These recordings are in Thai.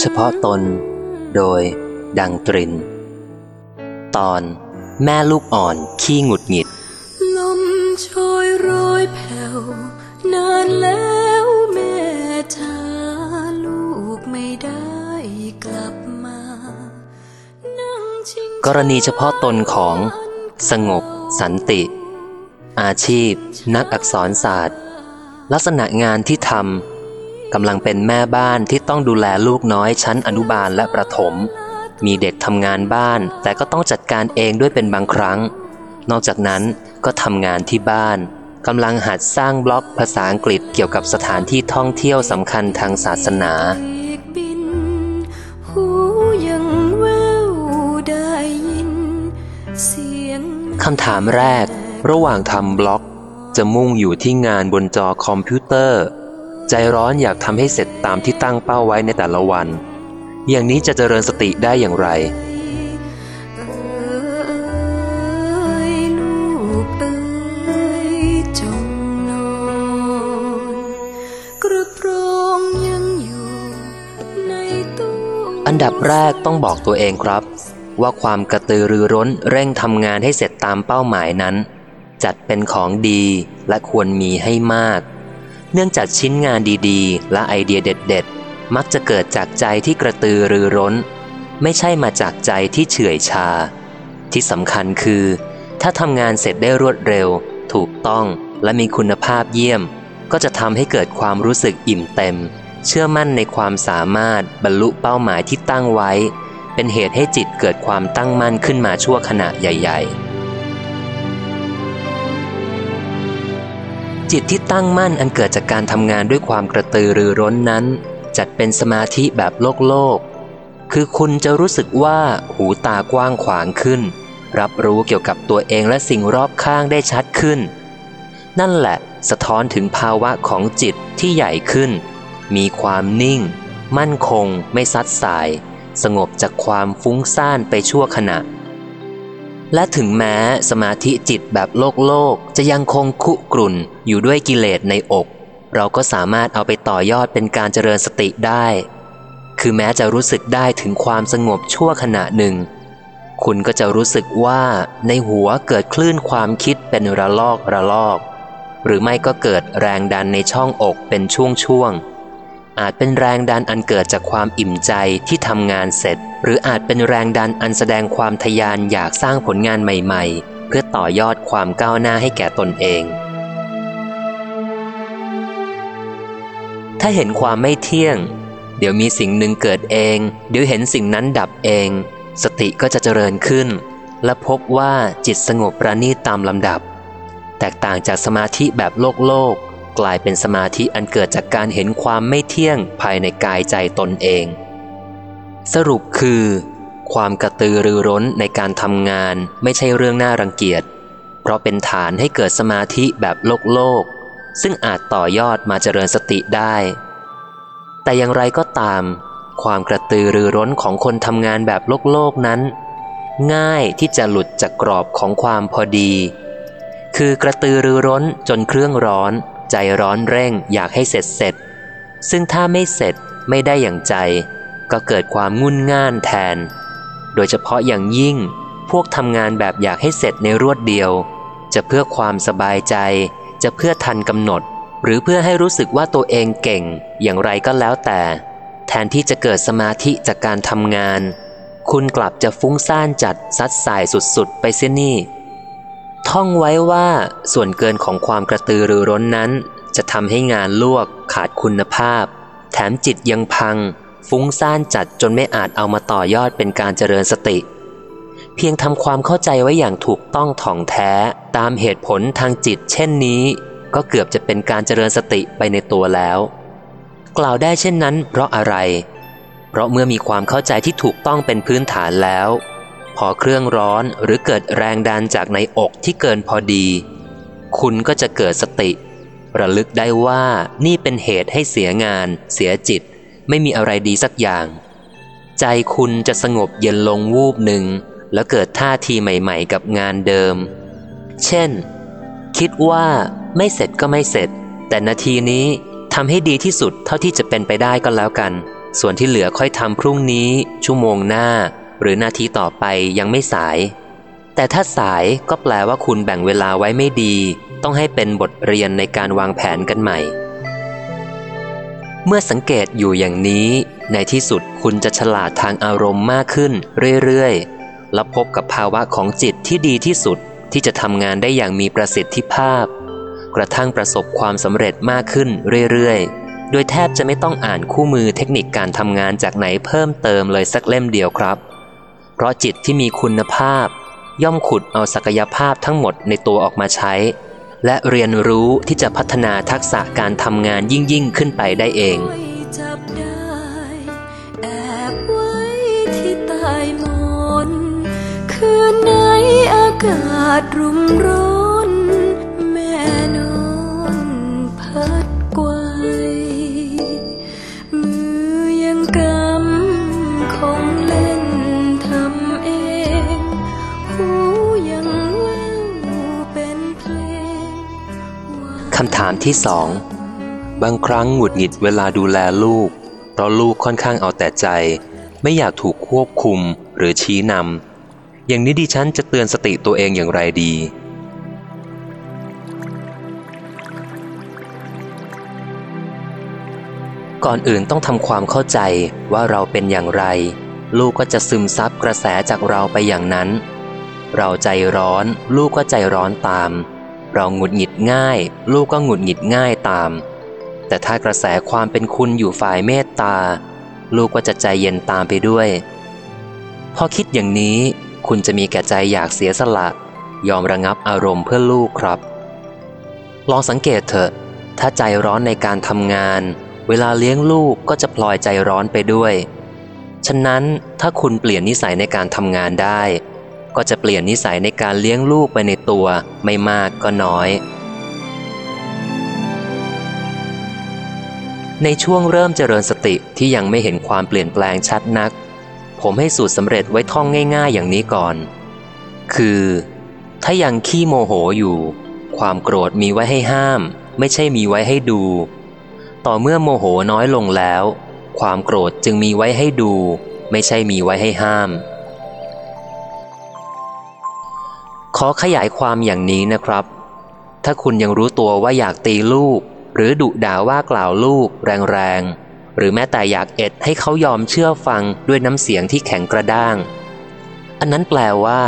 เฉพาะตน โดย ดังตริน ตอนแม่ลูกอ่อนขี้หงุดหงิด ลมโชยโรยแผ่วนานแล้วแม่จ้าลูกไม่ได้กลับมา นั่งชิงกรณีเฉพาะตนของ สงบ สันติ อาชีพ นักอักษรศาสตร์ ลักษณะงานที่ทำ กำลังเป็นแม่บ้านที่ต้องดูแลลูกน้อยชั้นอนุบาลและประถม มีเด็กทำงานบ้าน แต่ก็ต้องจัดการเองด้วยเป็นบางครั้ง นอกจากนั้นก็ทำงานที่บ้านกำลังหัดสร้างบล็อกภาษาอังกฤษเกี่ยวกับสถานที่ท่องเที่ยวสำคัญทางศาสนาคำถามแรก ระหว่างทำบล็อก จะมุ่งอยู่ที่งานบนจอคอมพิวเตอร์ ใจร้อนอยากทำให้เสร็จตามที่ตั้งเป้าไว้ในแต่ละวัน อย่างนี้จะเจริญสติได้อย่างไรเอ้ยลูกเอ้ยจงนอนกระโปรงยังอยู่ในตู้อันดับแรกต้องบอกตัวเองครับ ว่าความกระตือรือร้นเร่งทำงานให้เสร็จตามเป้าหมายนั้น จัดเป็นของดีและควรมีให้มาก เนื่องจากชิ้นงานดีๆ และไอเดียเด็ด ๆ มักจะเกิดจากใจที่กระตือรือร้น ไม่ใช่มาจากใจที่เฉื่อยชา ที่สำคัญคือ ถ้าทำงานเสร็จได้รวดเร็ว ถูกต้องและมีคุณภาพเยี่ยม ก็จะทำให้เกิดความรู้สึกอิ่มเต็ม เชื่อมั่นในความสามารถบรรลุเป้าหมายที่ตั้งไว้ เป็นเหตุให้จิตเกิดความตั้งมั่นขึ้นมาชั่วขณะใหญ่ ๆ จิตที่ตั้งมั่นอันเกิดจากการทำงานด้วยความกระตือรือร้นนั้น จัดเป็นสมาธิแบบโลกโลก คือคุณจะรู้สึกว่าหูตากว้างขวางขึ้น รับรู้เกี่ยวกับตัวเองและสิ่งรอบข้างได้ชัดขึ้น นั่นแหละสะท้อนถึงภาวะของจิตที่ใหญ่ขึ้น มีความนิ่ง มั่นคง ไม่ซัดสาย สงบจากความฟุ้งซ่านไปชั่วขณะ และถึงแม้สมาธิจิตแบบโลกโลกจะยังคงคุกรุ่นอยู่ด้วยกิเลสในอก เราก็สามารถเอาไปต่อยอดเป็นการเจริญสติได้ คือแม้จะรู้สึกได้ถึงความสงบชั่วขณะหนึ่ง คุณก็จะรู้สึกว่าในหัวเกิดคลื่นความคิดเป็นระลอกระลอก หรือไม่ก็เกิดแรงดันในช่องอกเป็นช่วงๆ อาจเป็นแรงดันอันเกิดจากความอิ่มใจที่ทำงานเสร็จ หรืออาจเป็นแรงดันอันแสดงความทยานอยากสร้างผลงานใหม่ๆ เพื่อต่อยอดความก้าวหน้าให้แก่ตนเอง ถ้าเห็นความไม่เที่ยง เดี๋ยวมีสิ่งหนึ่งเกิดเอง เดี๋ยวเห็นสิ่งนั้นดับเอง สติก็จะเจริญขึ้น และพบว่าจิตสงบประณีตตามลำดับ แตกต่างจากสมาธิแบบโลกโลก กลายเป็นสมาธิอันเกิดจากการเห็นความไม่เที่ยงภายในกายใจตนเอง สรุปคือ ความกระตือรือร้นในการทำงานไม่ใช่เรื่องน่ารังเกียจ เพราะเป็นฐานให้เกิดสมาธิแบบโลกโลก ซึ่งอาจต่อยอดมาเจริญสติได้ แต่อย่างไรก็ตาม ความกระตือรือร้นของคนทำงานแบบโลกโลกนั้น ง่ายที่จะหลุดจากกรอบของความพอดีคือกระตือรือร้นจนเครื่องร้อน ใจร้อนเร่งอยากให้เสร็จเสร็จ ซึ่งถ้าไม่เสร็จไม่ได้อย่างใจ ก็เกิดความงุนง่านแทน โดยเฉพาะอย่างยิ่งพวกทำงานแบบอยากให้เสร็จในรวดเดียว จะเพื่อความสบายใจ จะเพื่อทันกำหนด หรือเพื่อให้รู้สึกว่าตัวเองเก่ง อย่างไรก็แล้วแต่ แทนที่จะเกิดสมาธิจากการทำงาน คุณกลับจะฟุ้งซ่านจัดซัดสายสุดๆ ไปเสียนี่ ท่องไว้ว่าส่วนเกินของความกระตือรือร้นนั้น จะทำให้งานลวกขาดคุณภาพ แถมจิตยังพัง ฟุ้งซ่านจัดจนไม่อาจเอามาต่อยอดเป็นการเจริญสติ เพียงทำความเข้าใจไว้อย่างถูกต้องถ่องแท้ตามเหตุผลทางจิต เช่นนี้ ก็เกือบจะเป็นการเจริญสติไปในตัวแล้ว กล่าวได้เช่นนั้น เพราะอะไร เพราะเมื่อมีความเข้าใจที่ถูกต้องเป็นพื้นฐานแล้ว อเครื่องร้อนหรือเกิดแรงดันจากในอกที่เกินพอดี คุณก็จะเกิดสติ ระลึกได้ว่านี่เป็นเหตุให้เสียงาน เสียจิต ไม่มีอะไรดีสักอย่าง ใจคุณจะสงบเย็นลงวูบหนึ่ง แล้วเกิดท่าทีใหม่ ๆ กับงานเดิม เช่น คิดว่าไม่เสร็จก็ไม่เสร็จ แต่นาทีนี้ทำให้ดีที่สุดเท่าที่จะเป็นไปได้ก็แล้วกัน ส่วนที่เหลือค่อยทำพรุ่งนี้ ชั่วโมงหน้า หรือนาทีต่อไปยังไม่สาย แต่ถ้าสายก็แปลว่าคุณแบ่งเวลาไว้ไม่ดี ต้องให้เป็นบทเรียนในการวางแผนกันใหม่ เมื่อสังเกตอยู่อย่างนี้ ในที่สุดคุณจะฉลาดทางอารมณ์มากขึ้นเรื่อยๆ และพบกับภาวะของจิตที่ดีที่สุดที่จะทำงานได้อย่างมีประสิทธิภาพ กระทั่งประสบความสำเร็จมากขึ้นเรื่อยๆ โดยแทบจะไม่ต้องอ่านคู่มือเทคนิคการทำงานจากไหนเพิ่มเติมเลยสักเล่มเดียวครับ เพราะจิตที่มีคุณภาพ ย่อมขุดเอาศักยภาพทั้งหมดในตัวออกมาใช้ และเรียนรู้ที่จะพัฒนาทักษะการทำงานยิ่งยิ่งขึ้นไปได้เองคืนไหนอากาศรุมร้อน คำถามที่สองบางครั้งหงุดหงิดเวลาดูแลลูก เพราะลูกค่อนข้างเอาแต่ใจ ไม่อยากถูกควบคุมหรือชี้นำอย่างนี้ดิฉันจะเตือนสติตัวเองอย่างไรดี ก่อนอื่นต้องทำความเข้าใจว่าเราเป็นอย่างไร ลูกก็จะซึมซับกระแสจากเราไปอย่างนั้น เราใจร้อน ลูกก็ใจร้อนตาม เราหงุดหงิดง่าย ลูกก็หงุดหงิดง่ายตาม แต่ถ้ากระแสความเป็นคุณอยู่ฝ่ายเมตตา ลูกก็จะใจเย็นตามไปด้วย พอคิดอย่างนี้คุณจะมีแก่ใจอยากเสียสละ ยอมระงับอารมณ์เพื่อลูกครับ ลองสังเกตเถอะ ถ้าใจร้อนในการทำงาน เวลาเลี้ยงลูกก็จะพลอยใจร้อนไปด้วย ฉะนั้นถ้าคุณเปลี่ยนนิสัยในการทำงานได้ ก็จะเปลี่ยนนิสัยในการเลี้ยงลูกไปในตัวไม่มากก็น้อย ในช่วงเริ่มเจริญสติที่ยังไม่เห็นความเปลี่ยนแปลงชัดนัก ผมให้สูตรสำเร็จไว้ท่องง่าย ๆ อย่างนี้ก่อน คือ ถ้ายังขี้โมโหอยู่ ความโกรธมีไว้ให้ห้าม ไม่ใช่มีไว้ให้ดู ต่อเมื่อโมโหน้อยลงแล้ว ความโกรธจึงมีไว้ให้ดู ไม่ใช่มีไว้ให้ห้าม ขอขยายความอย่างนี้นะครับ ถ้าคุณยังรู้ตัวว่าอยากตีลูก หรือดุด่าว่ากล่าวลูก แรงๆ หรือแม้แต่อยากเอ็ดให้เขายอมเชื่อฟังด้วยน้ำเสียงที่แข็งกระด้าง อันนั้นแปลว่า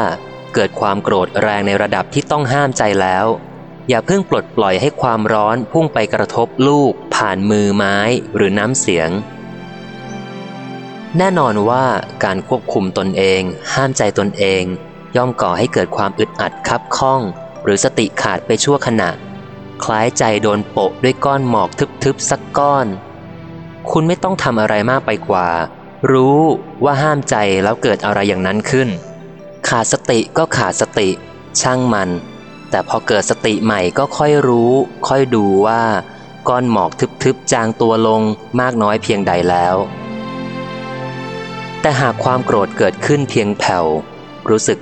เกิดความโกรธแรงในระดับที่ต้องห้ามใจแล้ว อย่าเพิ่งปลดปล่อยให้ความร้อนพุ่งไปกระทบลูก ผ่านมือไม้หรือน้ำเสียงแน่นอนว่าการควบคุมตนเอง ห้ามใจตนเอง ย่อมก่อให้เกิดความอึดอัดคับข้อง หรือสติขาดไปชั่วขณะ คล้ายใจโดนโปะด้วยก้อนหมอกทึบๆสักก้อน คุณไม่ต้องทำอะไรมากไปกว่า รู้ว่าห้ามใจแล้วเกิดอะไรอย่างนั้นขึ้น ขาดสติก็ขาดสติ ช่างมัน แต่พอเกิดสติใหม่ก็ค่อยรู้ ค่อยดูว่า ก้อนหมอกทึบๆจางตัวลงมากน้อยเพียงใดแล้วแต่หากความโกรธเกิดขึ้นเพียงแผ่วรู้สึก